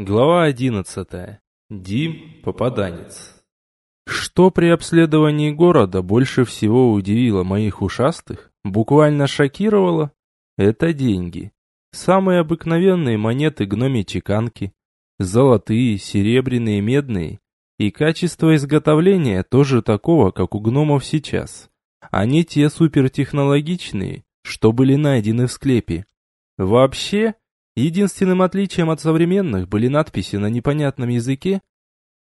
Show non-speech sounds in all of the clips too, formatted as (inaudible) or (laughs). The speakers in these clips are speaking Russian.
Глава 11. Дим Попаданец. Что при обследовании города больше всего удивило моих ушастых, буквально шокировало, это деньги. Самые обыкновенные монеты гноми чеканки, золотые, серебряные, медные, и качество изготовления тоже такого, как у гномов сейчас. Они те супертехнологичные, что были найдены в склепе. Вообще, Единственным отличием от современных были надписи на непонятном языке,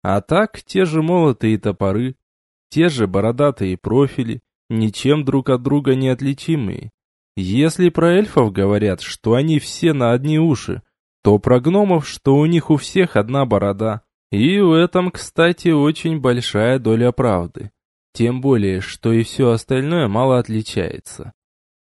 а так те же молоты и топоры, те же бородатые профили, ничем друг от друга не отличимые. Если про эльфов говорят, что они все на одни уши, то про гномов, что у них у всех одна борода. И в этом, кстати, очень большая доля правды. Тем более, что и все остальное мало отличается.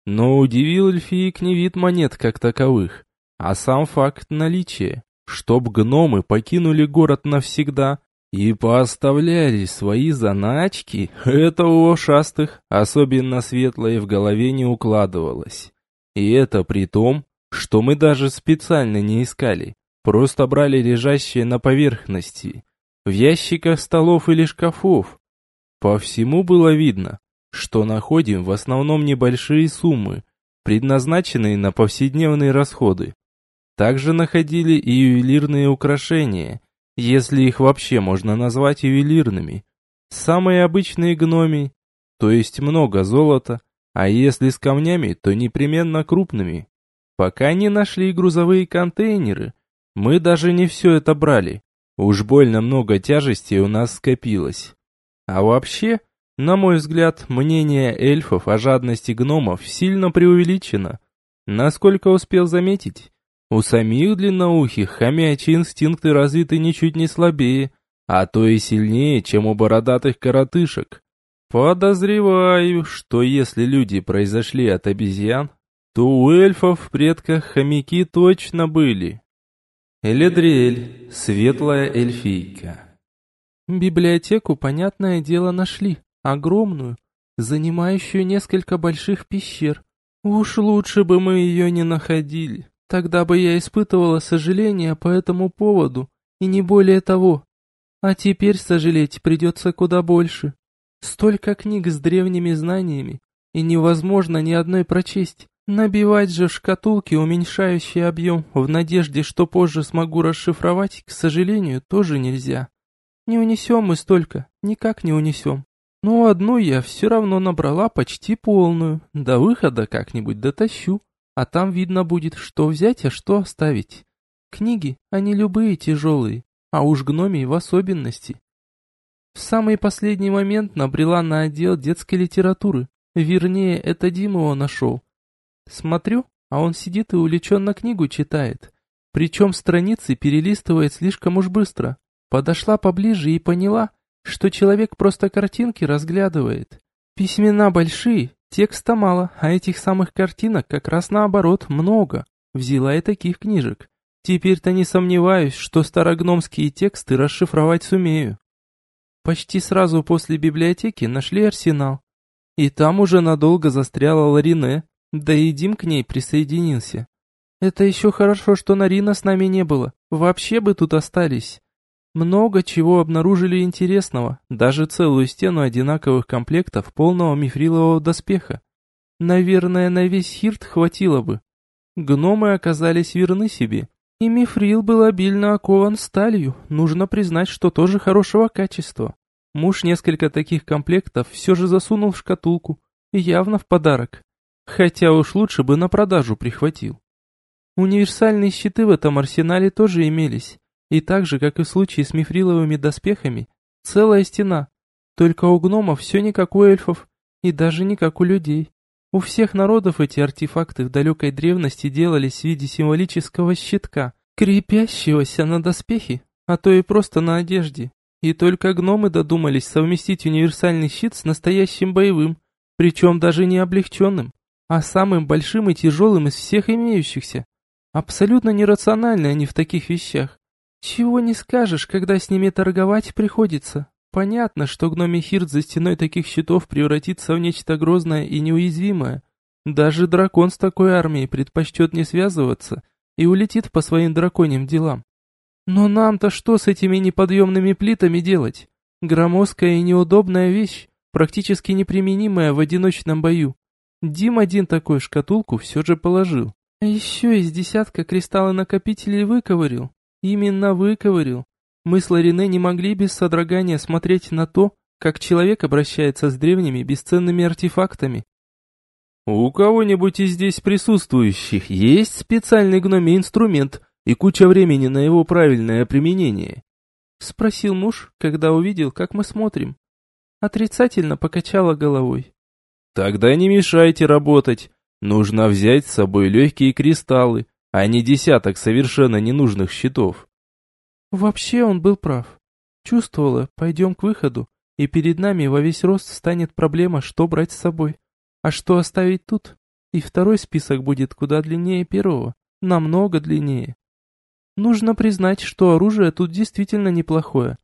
Но удивил эльфиек не вид монет как таковых, а сам факт наличия, чтоб гномы покинули город навсегда и пооставляли свои заначки, (laughs) это у ушастых, особенно светлое, в голове не укладывалось. И это при том, что мы даже специально не искали, просто брали лежащие на поверхности, в ящиках столов или шкафов. По всему было видно, что находим в основном небольшие суммы, предназначенные на повседневные расходы. Также находили и ювелирные украшения, если их вообще можно назвать ювелирными. Самые обычные гноми, то есть много золота, а если с камнями, то непременно крупными. Пока не нашли грузовые контейнеры, мы даже не все это брали. Уж больно много тяжести у нас скопилось. А вообще, на мой взгляд, мнение эльфов о жадности гномов сильно преувеличено. Насколько успел заметить, у самих длинноухих хомячьи инстинкты развиты ничуть не слабее, а то и сильнее, чем у бородатых коротышек. Подозреваю, что если люди произошли от обезьян, то у эльфов в предках хомяки точно были. Эледриэль, светлая эльфийка. Библиотеку, понятное дело, нашли. Огромную, занимающую несколько больших пещер. Уж лучше бы мы ее не находили. Тогда бы я испытывала сожаление по этому поводу, и не более того. А теперь сожалеть придется куда больше. Столько книг с древними знаниями, и невозможно ни одной прочесть. Набивать же шкатулки, уменьшающие объем, в надежде, что позже смогу расшифровать, к сожалению, тоже нельзя. Не унесем мы столько, никак не унесем. Но одну я все равно набрала почти полную, до выхода как-нибудь дотащу. А там видно будет, что взять, а что оставить. Книги, они любые тяжелые, а уж гномий в особенности. В самый последний момент набрела на отдел детской литературы. Вернее, это Дима его нашел. Смотрю, а он сидит и увлеченно книгу читает. Причем страницы перелистывает слишком уж быстро. Подошла поближе и поняла, что человек просто картинки разглядывает. Письмена большие, Текста мало, а этих самых картинок как раз наоборот много. Взяла и таких книжек. Теперь-то не сомневаюсь, что старогномские тексты расшифровать сумею. Почти сразу после библиотеки нашли арсенал. И там уже надолго застряла Ларине, да и Дим к ней присоединился. Это еще хорошо, что Нарина с нами не было, вообще бы тут остались. Много чего обнаружили интересного, даже целую стену одинаковых комплектов полного мифрилового доспеха. Наверное, на весь хирт хватило бы. Гномы оказались верны себе, и мифрил был обильно окован сталью, нужно признать, что тоже хорошего качества. Муж несколько таких комплектов все же засунул в шкатулку, явно в подарок. Хотя уж лучше бы на продажу прихватил. Универсальные щиты в этом арсенале тоже имелись, и так же, как и в случае с мифриловыми доспехами, целая стена. Только у гномов все не как у эльфов, и даже не как у людей. У всех народов эти артефакты в далекой древности делались в виде символического щитка, крепящегося на доспехи, а то и просто на одежде. И только гномы додумались совместить универсальный щит с настоящим боевым, причем даже не облегченным, а самым большим и тяжелым из всех имеющихся. Абсолютно нерациональны они в таких вещах. Чего не скажешь, когда с ними торговать приходится. Понятно, что гномий Хирт за стеной таких щитов превратится в нечто грозное и неуязвимое. Даже дракон с такой армией предпочтет не связываться и улетит по своим драконьим делам. Но нам-то что с этими неподъемными плитами делать? Громоздкая и неудобная вещь, практически неприменимая в одиночном бою. Дим один такой шкатулку все же положил. А еще из десятка кристаллы-накопителей выковырил. Именно выковырил. Мы с Ларине не могли без содрогания смотреть на то, как человек обращается с древними бесценными артефактами. «У кого-нибудь из здесь присутствующих есть специальный гномий инструмент и куча времени на его правильное применение?» Спросил муж, когда увидел, как мы смотрим. Отрицательно покачала головой. «Тогда не мешайте работать. Нужно взять с собой легкие кристаллы, а не десяток совершенно ненужных щитов». Вообще он был прав. Чувствовала, пойдем к выходу, и перед нами во весь рост станет проблема, что брать с собой, а что оставить тут. И второй список будет куда длиннее первого, намного длиннее. Нужно признать, что оружие тут действительно неплохое.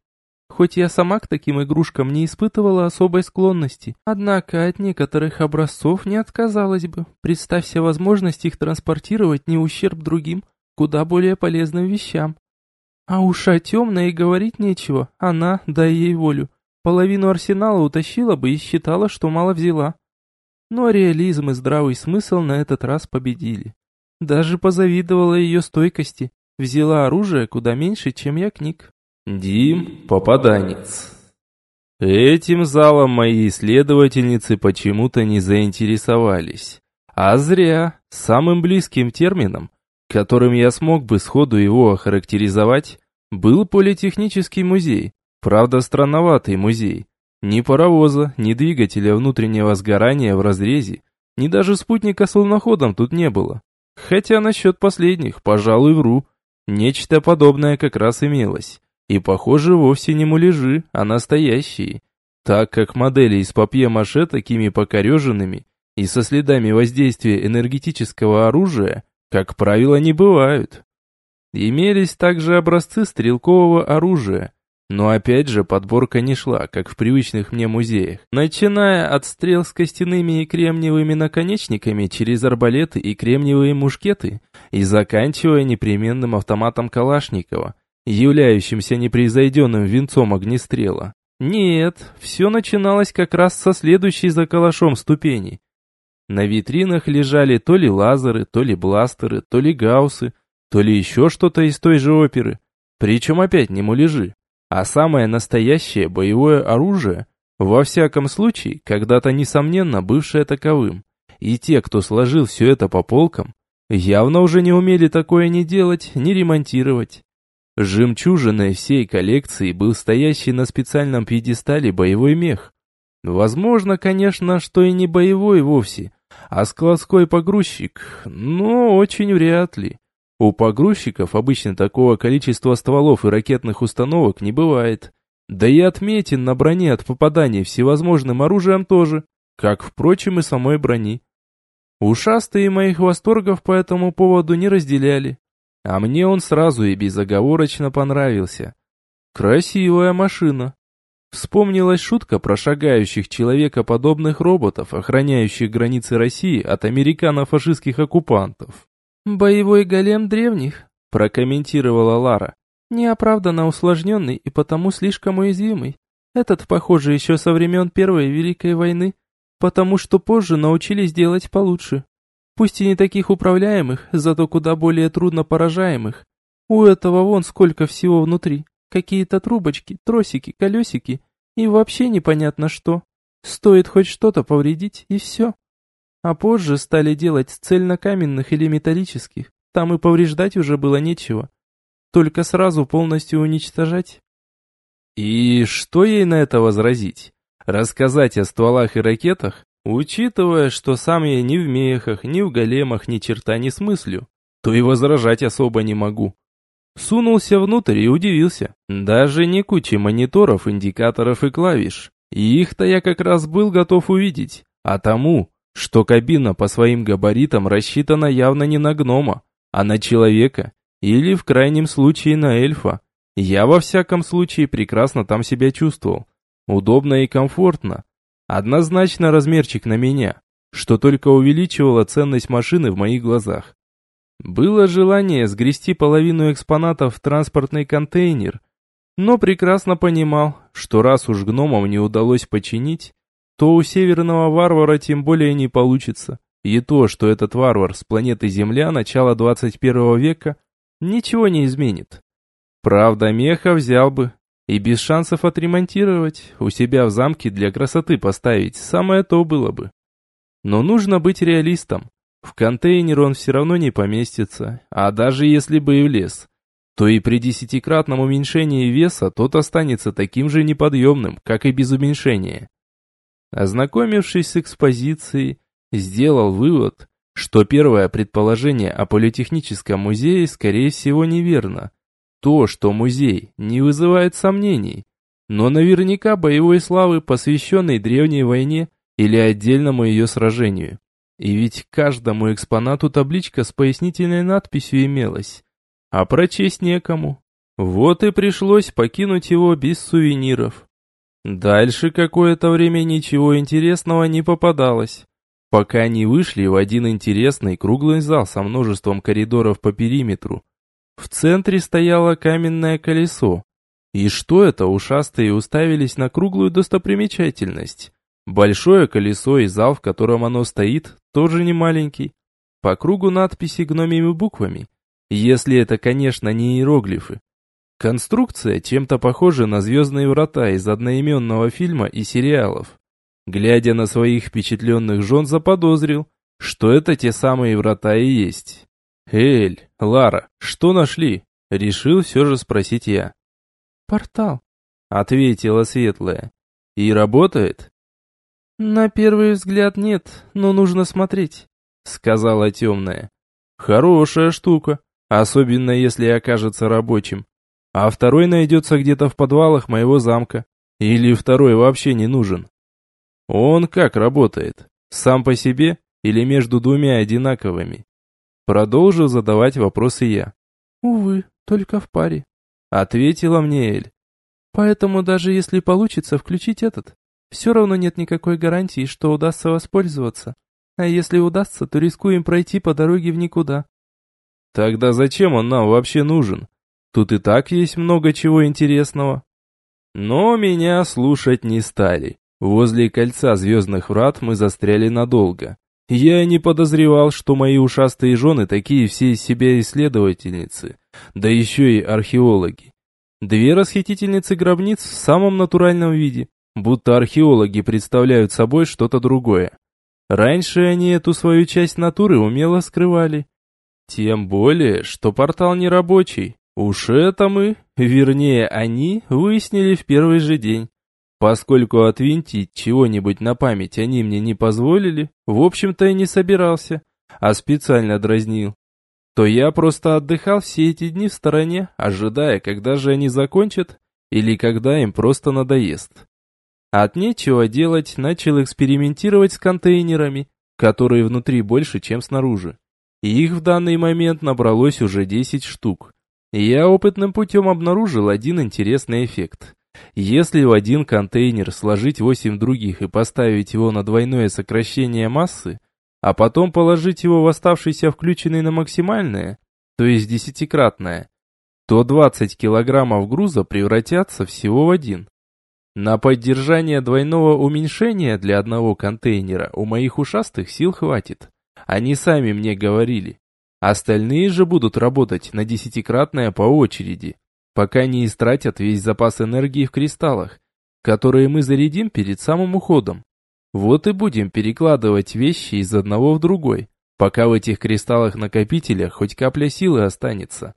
Хоть я сама к таким игрушкам не испытывала особой склонности, однако от некоторых образцов не отказалась бы. Представь себе возможность их транспортировать не ущерб другим, куда более полезным вещам. А уж темная и говорить нечего, она, дай ей волю, половину арсенала утащила бы и считала, что мало взяла. Но реализм и здравый смысл на этот раз победили. Даже позавидовала ее стойкости, взяла оружие куда меньше, чем я книг. Дим – попаданец. Этим залом мои исследовательницы почему-то не заинтересовались. А зря, самым близким термином, которым я смог бы сходу его охарактеризовать, был политехнический музей, правда странноватый музей. Ни паровоза, ни двигателя внутреннего сгорания в разрезе, ни даже спутника с луноходом тут не было. Хотя насчет последних, пожалуй, вру. Нечто подобное как раз имелось. И, похоже, вовсе не муляжи, а настоящие. Так как модели из папье-маше такими покореженными и со следами воздействия энергетического оружия как правило, не бывают. Имелись также образцы стрелкового оружия, но опять же подборка не шла, как в привычных мне музеях. Начиная от стрел с костяными и кремниевыми наконечниками через арбалеты и кремниевые мушкеты и заканчивая непременным автоматом Калашникова, являющимся непревзойденным венцом огнестрела. Нет, все начиналось как раз со следующей за калашом ступени, на витринах лежали то ли лазеры, то ли бластеры, то ли гауссы, то ли еще что-то из той же оперы. Причем опять не муляжи, а самое настоящее боевое оружие, во всяком случае, когда-то несомненно бывшее таковым. И те, кто сложил все это по полкам, явно уже не умели такое ни делать, ни ремонтировать. Жемчужиной всей коллекции был стоящий на специальном пьедестале боевой мех. Возможно, конечно, что и не боевой вовсе, а складской погрузчик? Ну, очень вряд ли. У погрузчиков обычно такого количества стволов и ракетных установок не бывает. Да и отметин на броне от попаданий всевозможным оружием тоже, как, впрочем, и самой брони. Ушастые моих восторгов по этому поводу не разделяли, а мне он сразу и безоговорочно понравился. Красивая машина, Вспомнилась шутка про шагающих человекоподобных роботов, охраняющих границы России от американо-фашистских оккупантов. «Боевой голем древних», – прокомментировала Лара. «Неоправданно усложненный и потому слишком уязвимый. Этот, похоже, еще со времен Первой Великой войны, потому что позже научились делать получше. Пусть и не таких управляемых, зато куда более трудно поражаемых. У этого вон сколько всего внутри. Какие-то трубочки, тросики, колесики и вообще непонятно что. Стоит хоть что-то повредить, и все. А позже стали делать цельнокаменных или металлических. Там и повреждать уже было нечего. Только сразу полностью уничтожать. И что ей на это возразить? Рассказать о стволах и ракетах? Учитывая, что сам я ни в мехах, ни в големах ни черта не смыслю, то и возражать особо не могу. Сунулся внутрь и удивился. Даже не кучи мониторов, индикаторов и клавиш. Их-то я как раз был готов увидеть. А тому, что кабина по своим габаритам рассчитана явно не на гнома, а на человека. Или в крайнем случае на эльфа. Я во всяком случае прекрасно там себя чувствовал. Удобно и комфортно. Однозначно размерчик на меня, что только увеличивало ценность машины в моих глазах. Было желание сгрести половину экспонатов в транспортный контейнер, но прекрасно понимал, что раз уж гномам не удалось починить, то у северного варвара тем более не получится. И то, что этот варвар с планеты Земля начала 21 века, ничего не изменит. Правда, меха взял бы, и без шансов отремонтировать, у себя в замке для красоты поставить, самое то было бы. Но нужно быть реалистом. В контейнер он все равно не поместится, а даже если бы и влез, то и при десятикратном уменьшении веса тот останется таким же неподъемным, как и без уменьшения. Ознакомившись с экспозицией, сделал вывод, что первое предположение о политехническом музее скорее всего неверно. То, что музей, не вызывает сомнений, но наверняка боевой славы, посвященной древней войне или отдельному ее сражению. И ведь каждому экспонату табличка с пояснительной надписью имелась, а прочесть некому. Вот и пришлось покинуть его без сувениров. Дальше какое-то время ничего интересного не попадалось, пока не вышли в один интересный круглый зал со множеством коридоров по периметру. В центре стояло каменное колесо. И что это, ушастые уставились на круглую достопримечательность? Большое колесо и зал, в котором оно стоит, тоже не маленький. По кругу надписи гномими буквами, если это, конечно, не иероглифы. Конструкция чем-то похожа на «Звездные врата» из одноименного фильма и сериалов. Глядя на своих впечатленных жен, заподозрил, что это те самые врата и есть. «Эль, Лара, что нашли?» Решил все же спросить я. «Портал», — ответила Светлая. «И работает?» «На первый взгляд нет, но нужно смотреть», — сказала Темная. «Хорошая штука, особенно если окажется рабочим а второй найдется где-то в подвалах моего замка. Или второй вообще не нужен. Он как работает? Сам по себе или между двумя одинаковыми? Продолжил задавать вопросы я. Увы, только в паре. Ответила мне Эль. Поэтому даже если получится включить этот, все равно нет никакой гарантии, что удастся воспользоваться. А если удастся, то рискуем пройти по дороге в никуда. Тогда зачем он нам вообще нужен? Тут и так есть много чего интересного. Но меня слушать не стали. Возле кольца звездных врат мы застряли надолго. Я не подозревал, что мои ушастые жены такие все из себя исследовательницы, да еще и археологи. Две расхитительницы гробниц в самом натуральном виде, будто археологи представляют собой что-то другое. Раньше они эту свою часть натуры умело скрывали. Тем более, что портал не рабочий, Уж это мы, вернее они, выяснили в первый же день. Поскольку отвинтить чего-нибудь на память они мне не позволили, в общем-то и не собирался, а специально дразнил, то я просто отдыхал все эти дни в стороне, ожидая, когда же они закончат или когда им просто надоест. От нечего делать начал экспериментировать с контейнерами, которые внутри больше, чем снаружи. И их в данный момент набралось уже 10 штук. Я опытным путем обнаружил один интересный эффект. Если в один контейнер сложить 8 других и поставить его на двойное сокращение массы, а потом положить его в оставшийся включенный на максимальное, то есть десятикратное, то 20 килограммов груза превратятся всего в один. На поддержание двойного уменьшения для одного контейнера у моих ушастых сил хватит. Они сами мне говорили. Остальные же будут работать на десятикратное по очереди, пока не истратят весь запас энергии в кристаллах, которые мы зарядим перед самым уходом. Вот и будем перекладывать вещи из одного в другой, пока в этих кристаллах-накопителях хоть капля силы останется.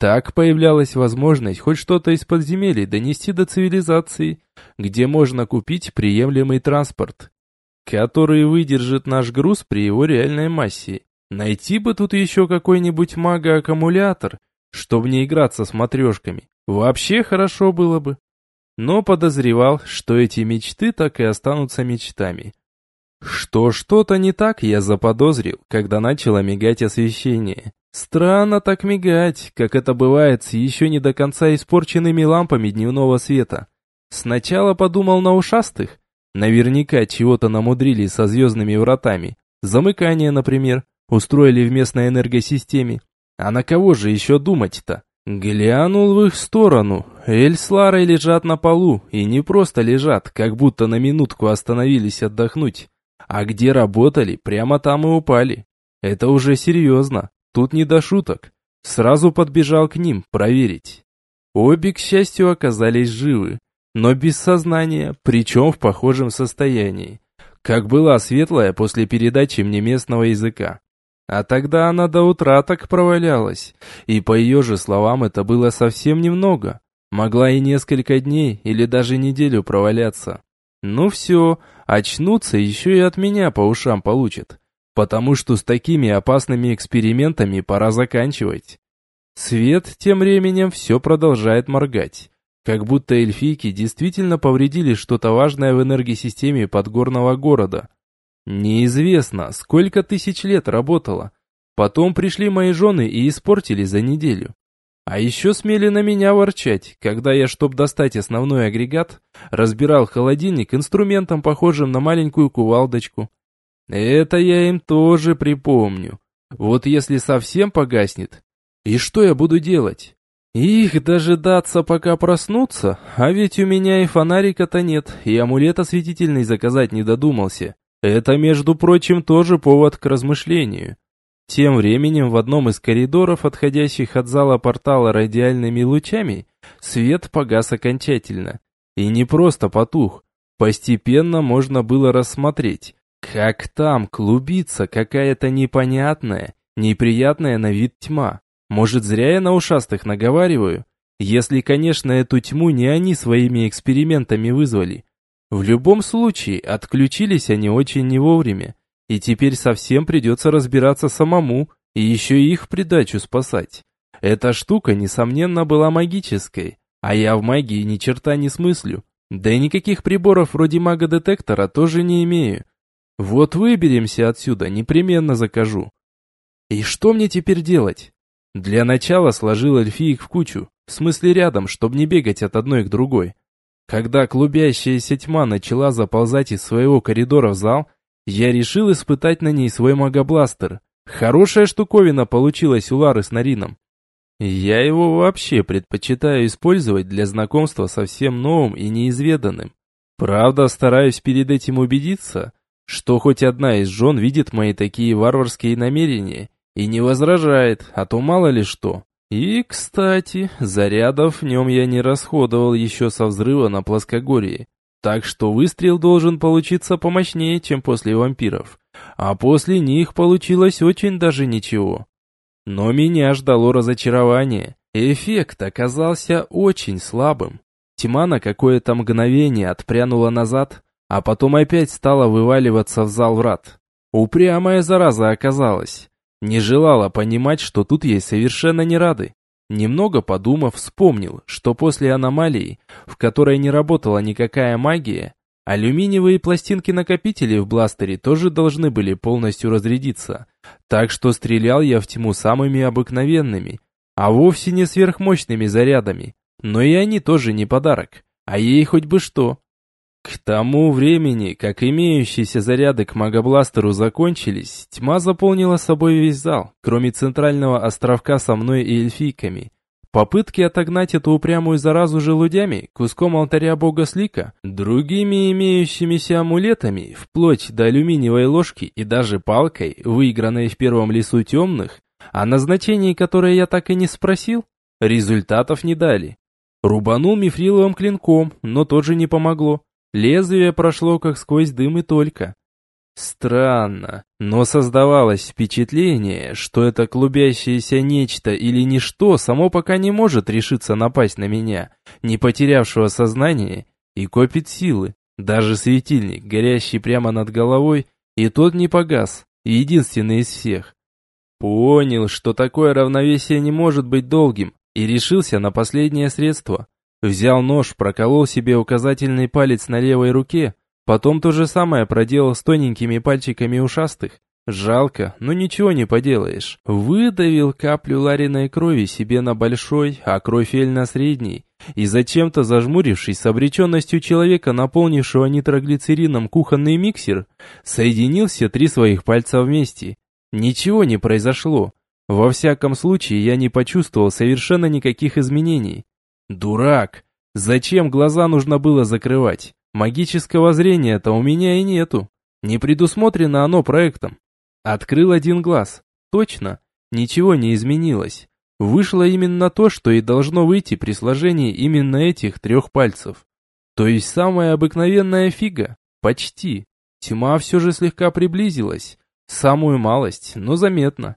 Так появлялась возможность хоть что-то из подземелий донести до цивилизации, где можно купить приемлемый транспорт, который выдержит наш груз при его реальной массе Найти бы тут еще какой-нибудь мага-аккумулятор, чтобы не играться с матрешками. Вообще хорошо было бы. Но подозревал, что эти мечты так и останутся мечтами. Что что-то не так я заподозрил, когда начало мигать освещение. Странно так мигать, как это бывает с еще не до конца испорченными лампами дневного света. Сначала подумал на ушастых. Наверняка чего-то намудрили со звездными вратами. Замыкание, например. устроили в местной энергосистеме. А на кого же еще думать-то? Глянул в их сторону. Эль с Ларой лежат на полу, и не просто лежат, как будто на минутку остановились отдохнуть. А где работали, прямо там и упали. Это уже серьезно, тут не до шуток. Сразу подбежал к ним проверить. Обе, к счастью, оказались живы, но без сознания, причем в похожем состоянии, как была светлая после передачи мне местного языка. А тогда она до утра так провалялась, и по ее же словам это было совсем немного. Могла и несколько дней или даже неделю проваляться. Ну все, очнуться еще и от меня по ушам получат, потому что с такими опасными экспериментами пора заканчивать. Свет тем временем все продолжает моргать, как будто эльфийки действительно повредили что-то важное в энергосистеме подгорного города. Неизвестно, сколько тысяч лет работало. Потом пришли мои жены и испортили за неделю. А еще смели на меня ворчать, когда я, чтоб достать основной агрегат, разбирал холодильник инструментом, похожим на маленькую кувалдочку. Это я им тоже припомню. Вот если совсем погаснет, и что я буду делать? Их дожидаться, пока проснутся? А ведь у меня и фонарика-то нет, и амулет осветительный заказать не додумался. Это, между прочим, тоже повод к размышлению. Тем временем в одном из коридоров, отходящих от зала портала радиальными лучами, свет погас окончательно. И не просто потух. Постепенно можно было рассмотреть, как там клубится какая-то непонятная, неприятная на вид тьма. Может, зря я на ушастых наговариваю? Если, конечно, эту тьму не они своими экспериментами вызвали. В любом случае, отключились они очень не вовремя. И теперь совсем придется разбираться самому, и еще и их придачу спасать. Эта штука, несомненно, была магической, а я в магии ни черта не смыслю. Да и никаких приборов вроде мага-детектора тоже не имею. Вот выберемся отсюда, непременно закажу. И что мне теперь делать? Для начала сложил эльфиек в кучу, в смысле рядом, чтобы не бегать от одной к другой. Когда клубящаяся тьма начала заползать из своего коридора в зал, я решил испытать на ней свой магобластер. Хорошая штуковина получилась у Лары с Нарином. Я его вообще предпочитаю использовать для знакомства со всем новым и неизведанным. Правда, стараюсь перед этим убедиться, что хоть одна из жен видит мои такие варварские намерения и не возражает, а то мало ли что. И, кстати, зарядов в нем я не расходовал еще со взрыва на плоскогорье. Так что выстрел должен получиться помощнее, чем после вампиров. А после них получилось очень даже ничего. Но меня ждало разочарование. Эффект оказался очень слабым. Тьма на какое-то мгновение отпрянула назад, а потом опять стала вываливаться в зал врат. Упрямая зараза оказалась. Не желала понимать, что тут ей совершенно не рады. Немного подумав, вспомнил, что после аномалии, в которой не работала никакая магия, алюминиевые пластинки-накопители в бластере тоже должны были полностью разрядиться. Так что стрелял я в тьму самыми обыкновенными, а вовсе не сверхмощными зарядами. Но и они тоже не подарок. А ей хоть бы что. К тому времени, как имеющиеся заряды к магобластеру закончились, тьма заполнила собой весь зал, кроме центрального островка со мной и эльфийками. Попытки отогнать эту упрямую заразу желудями, куском алтаря бога Слика, другими имеющимися амулетами, вплоть до алюминиевой ложки и даже палкой, выигранной в первом лесу темных, о назначении которой я так и не спросил, результатов не дали. Рубанул мифриловым клинком, но тоже не помогло. Лезвие прошло как сквозь дым и только. Странно, но создавалось впечатление, что это клубящееся нечто или ничто само пока не может решиться напасть на меня, не потерявшего сознание, и копит силы. Даже светильник, горящий прямо над головой, и тот не погас, единственный из всех. Понял, что такое равновесие не может быть долгим, и решился на последнее средство. Взял нож, проколол себе указательный палец на левой руке, потом то же самое проделал с тоненькими пальчиками ушастых. Жалко, но ничего не поделаешь. Выдавил каплю Лариной крови себе на большой, а кровь Эль на средний. И зачем-то зажмурившись с обреченностью человека, наполнившего нитроглицерином кухонный миксер, соединил все три своих пальца вместе. Ничего не произошло. Во всяком случае, я не почувствовал совершенно никаких изменений. Дурак! Зачем глаза нужно было закрывать? Магического зрения-то у меня и нету. Не предусмотрено оно проектом. Открыл один глаз. Точно, ничего не изменилось. Вышло именно то, что и должно выйти при сложении именно этих трех пальцев. То есть самая обыкновенная фига. Почти. Тьма все же слегка приблизилась. Самую малость, но заметно.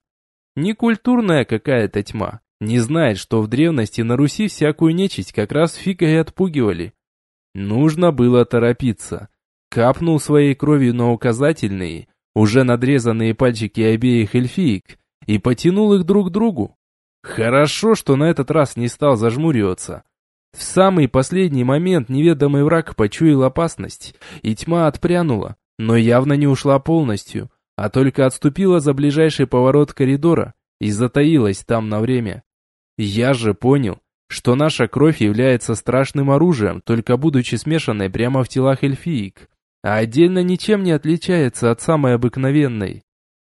Не культурная какая-то тьма. Не знает, что в древности на Руси всякую нечисть как раз фигой отпугивали. Нужно было торопиться. Капнул своей кровью на указательные, уже надрезанные пальчики обеих эльфиек, и потянул их друг к другу. Хорошо, что на этот раз не стал зажмуриваться. В самый последний момент неведомый враг почуял опасность, и тьма отпрянула, но явно не ушла полностью, а только отступила за ближайший поворот коридора и затаилась там на время. Я же понял, что наша кровь является страшным оружием, только будучи смешанной прямо в телах эльфиек, а отдельно ничем не отличается от самой обыкновенной.